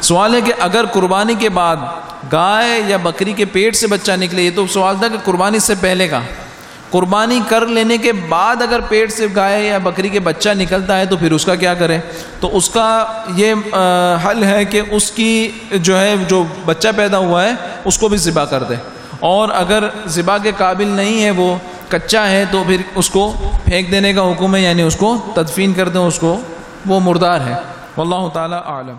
سوال ہے کہ اگر قربانی کے بعد گائے یا بکری کے پیٹ سے بچہ نکلے، یہ تو سوال تھا کہ قربانی سے پہلے کا۔ قربانی کر لینے کے بعد اگر پیٹ سے گائے یا بکری کے بچہ نکلتا ہے تو پھر اس کا کیا کرے؟ تو اس کا یہ حل ہے کہ اس کی جو ہے، جو بچہ پیدا ہوا ہے، اس کو بھی ذبح کر دے۔ اور اگر ذبح کے قابل نہیں ہے، وہ کچا ہے، تو پھر اس کو پھینک دینے کا حکم ہے یعنی اس کو تدفین کر دیں، اس کو وہ مردار ہے۔ واللہ تعالی عالم